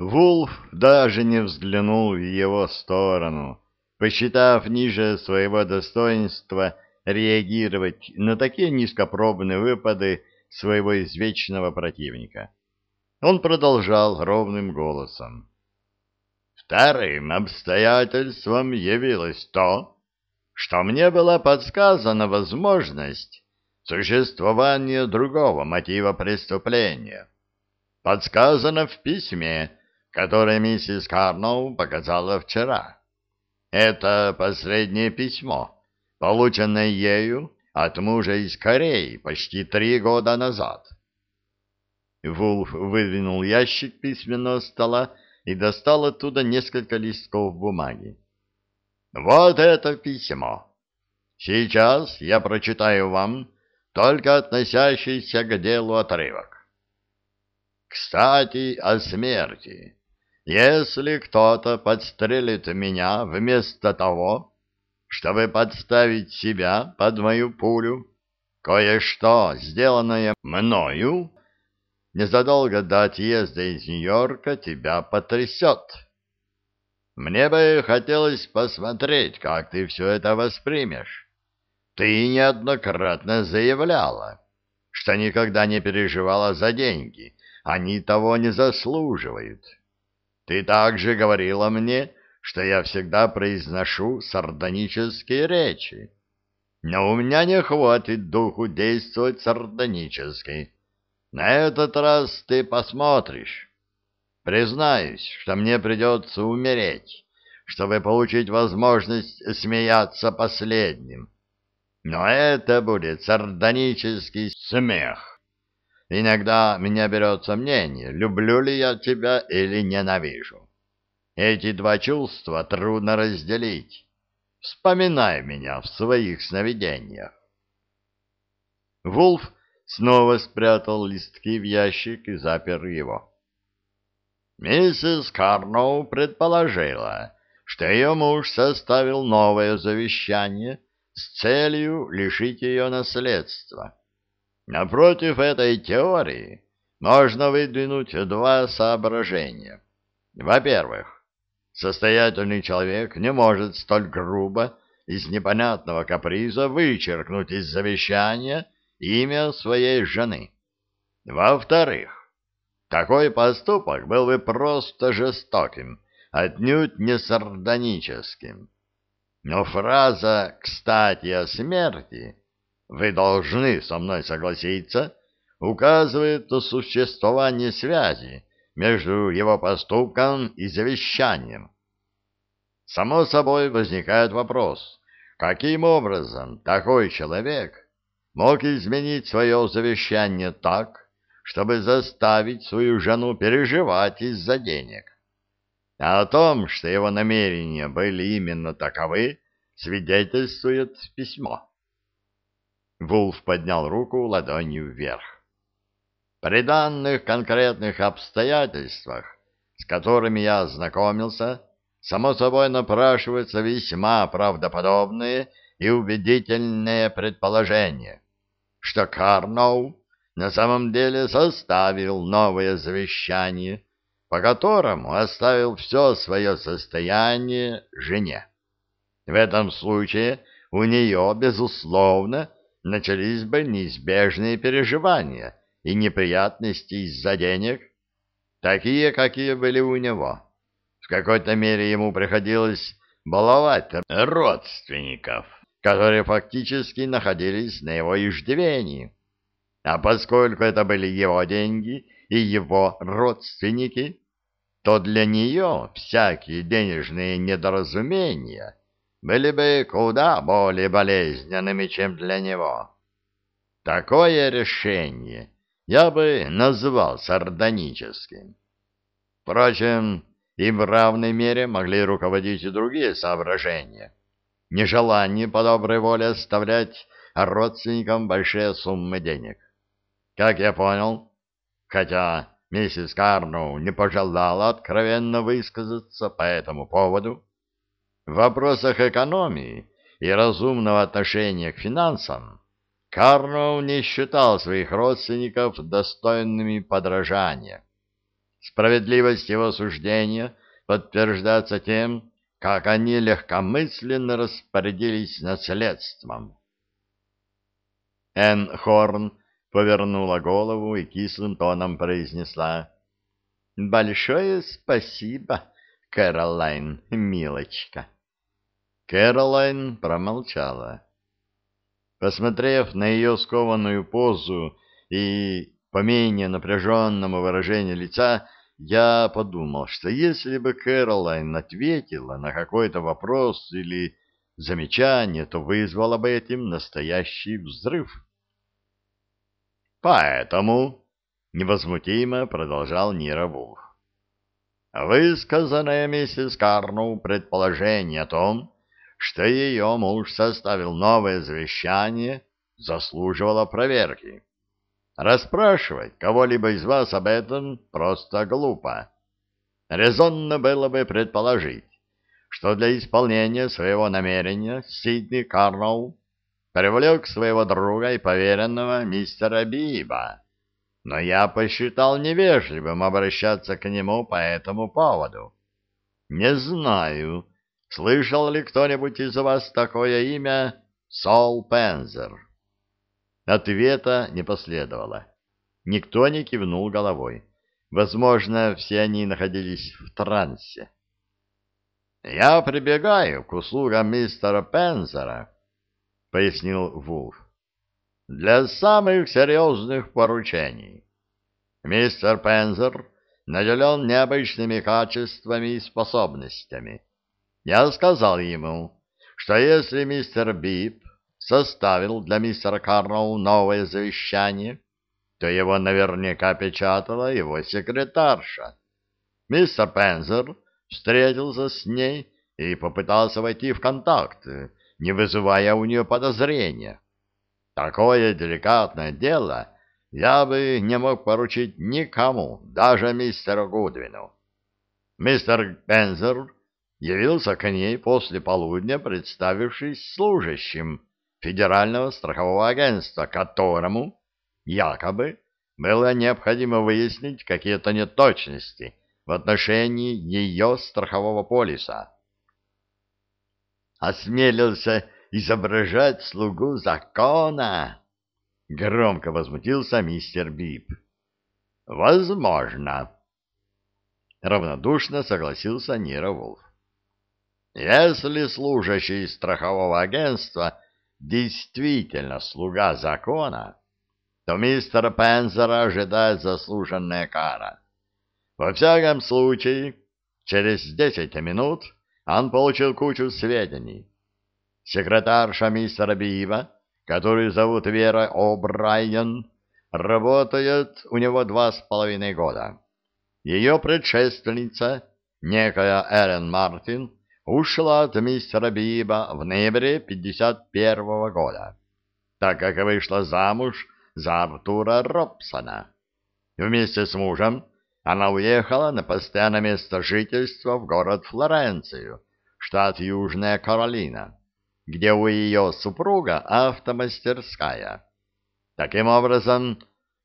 Вулф даже не взглянул в его сторону, посчитав ниже своего достоинства реагировать на такие низкопробные выпады своего извечного противника. Он продолжал ровным голосом. Вторым обстоятельством явилось то, что мне была подсказана возможность существования другого мотива преступления. Подсказано в письме, которое миссис Карноу показала вчера. Это последнее письмо, полученное ею от мужа из Кореи почти три года назад. Вулф выдвинул ящик письменного стола и достал оттуда несколько листков бумаги. «Вот это письмо. Сейчас я прочитаю вам только относящийся к делу отрывок. Кстати, о смерти. Если кто-то подстрелит меня вместо того, чтобы подставить себя под мою пулю, кое-что, сделанное мною, незадолго до отъезда из Нью-Йорка тебя потрясет. Мне бы хотелось посмотреть, как ты все это воспримешь. Ты неоднократно заявляла, что никогда не переживала за деньги, они того не заслуживают. Ты также говорила мне, что я всегда произношу сардонические речи. Но у меня не хватит духу действовать сардонически. На этот раз ты посмотришь. Признаюсь, что мне придется умереть, чтобы получить возможность смеяться последним. Но это будет сардонический смех. Иногда меня берет сомнение, люблю ли я тебя или ненавижу. Эти два чувства трудно разделить. Вспоминай меня в своих сновидениях. Вулф снова спрятал листки в ящик и запер его. Миссис Карноу предположила, что ее муж составил новое завещание с целью лишить ее наследства. Напротив этой теории можно выдвинуть два соображения. Во-первых, состоятельный человек не может столь грубо из непонятного каприза вычеркнуть из завещания имя своей жены. Во-вторых, такой поступок был бы просто жестоким, отнюдь не сардоническим. Но фраза «кстати о смерти» вы должны со мной согласиться, указывает на существование связи между его поступком и завещанием. Само собой возникает вопрос, каким образом такой человек мог изменить свое завещание так, чтобы заставить свою жену переживать из-за денег. А о том, что его намерения были именно таковы, свидетельствует письмо. Вулф поднял руку ладонью вверх. При данных конкретных обстоятельствах, с которыми я ознакомился, само собой напрашиваются весьма правдоподобные и убедительное предположение, что Карноу на самом деле составил новое завещание, по которому оставил все свое состояние жене. В этом случае у нее, безусловно, начались бы неизбежные переживания и неприятности из-за денег, такие, какие были у него. В какой-то мере ему приходилось баловать родственников которые фактически находились на его иждивении. А поскольку это были его деньги и его родственники, то для нее всякие денежные недоразумения были бы куда более болезненными, чем для него. Такое решение я бы назвал сардоническим. Впрочем, им в равной мере могли руководить и другие соображения — нежелание по доброй воле оставлять родственникам большие суммы денег. Как я понял, хотя миссис Карноу не пожелала откровенно высказаться по этому поводу, в вопросах экономии и разумного отношения к финансам Карноу не считал своих родственников достойными подражания. Справедливость его суждения подтверждается тем, как они легкомысленно распорядились наследством. Энн Хорн повернула голову и кислым тоном произнесла. — Большое спасибо, Кэролайн, милочка. Кэролайн промолчала. Посмотрев на ее скованную позу и по менее напряженному выражению лица, я подумал, что если бы Кэролайн ответила на какой-то вопрос или замечание, то вызвало бы этим настоящий взрыв. Поэтому, — невозмутимо продолжал Нира Вулф, — высказанное миссис Карну предположение о том, что ее муж составил новое завещание, заслуживало проверки. Расспрашивать кого-либо из вас об этом просто глупо. Резонно было бы предположить, что для исполнения своего намерения Сидни Карноу привлек своего друга и поверенного мистера Биба, но я посчитал невежливым обращаться к нему по этому поводу. Не знаю, слышал ли кто-нибудь из вас такое имя Сол Пензер. Ответа не последовало. Никто не кивнул головой. Возможно, все они находились в трансе. «Я прибегаю к услугам мистера Пензера», — пояснил Вулф, — «для самых серьезных поручений. Мистер Пензер наделен необычными качествами и способностями. Я сказал ему, что если мистер Бип составил для мистера Карноу новое завещание, то его наверняка печатала его секретарша. Мистер Пензер встретился с ней и попытался войти в контакт, не вызывая у нее подозрения. Такое деликатное дело я бы не мог поручить никому, даже мистеру Гудвину. Мистер Пензер явился к ней после полудня, представившись служащим Федерального страхового агентства, которому якобы было необходимо выяснить какие-то неточности в отношении ее страхового полиса осмелился изображать слугу закона? Громко возмутился мистер Бип. Возможно. Равнодушно согласился Нира Вулф. Если служащий страхового агентства действительно слуга закона, то мистера Пензера ожидает заслуженная кара. Во всяком случае, через десять минут он получил кучу сведений. Секретарша мистера Бива, которую зовут Вера О'Брайен, работает у него два с половиной года. Ее предшественница, некая Эллен Мартин, ушла от мистера Биба в ноябре 51 -го года, так как вышла замуж за Артура Робсона. Вместе с мужем она уехала на постоянное место жительства в город Флоренцию, штат Южная Каролина, где у ее супруга автомастерская. Таким образом,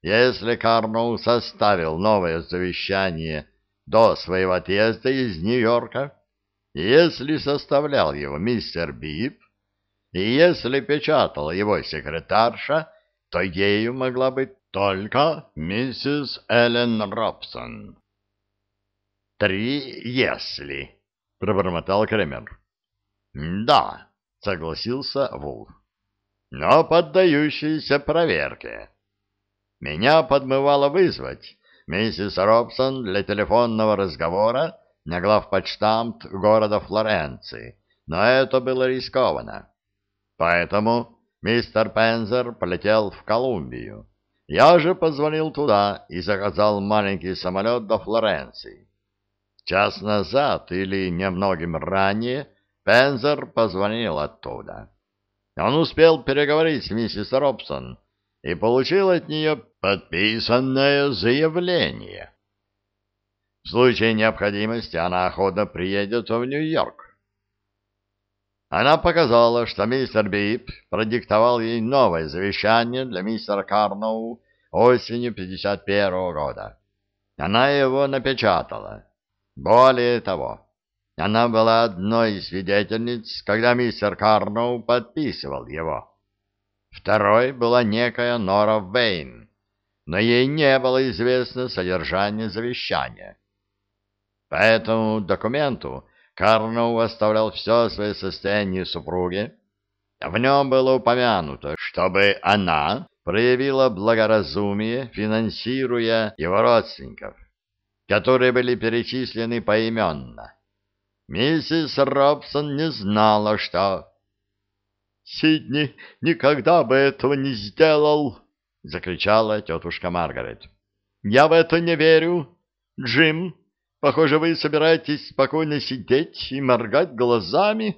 если Карноу составил новое завещание до своего отъезда из Нью-Йорка, если составлял его мистер Бип, и если печатала его секретарша, то ею могла быть только миссис Эллен Робсон. «Три «если», — пробормотал Кремер. «Да», — согласился Вулф, — «но поддающийся проверке. Меня подмывало вызвать миссис Робсон для телефонного разговора на главпочтамт города Флоренции, но это было рискованно. Поэтому мистер Пензер полетел в Колумбию. Я же позвонил туда и заказал маленький самолет до Флоренции. Час назад или немногим ранее Пензер позвонил оттуда. Он успел переговорить с миссис Робсон и получил от нее подписанное заявление. В случае необходимости она охотно приедет в Нью-Йорк. Она показала, что мистер Бип продиктовал ей новое завещание для мистера Карноу осенью 51 -го года. Она его напечатала. Более того, она была одной из свидетельниц, когда мистер Карноу подписывал его. Второй была некая Нора Вейн, но ей не было известно содержание завещания. По этому документу Карноу оставлял все свое состояние супруге. В нем было упомянуто, чтобы она проявила благоразумие, финансируя его родственников, которые были перечислены поименно. Миссис Робсон не знала, что... «Сидни никогда бы этого не сделал!» — закричала тетушка Маргарет. «Я в это не верю. Джим, похоже, вы собираетесь спокойно сидеть и моргать глазами?»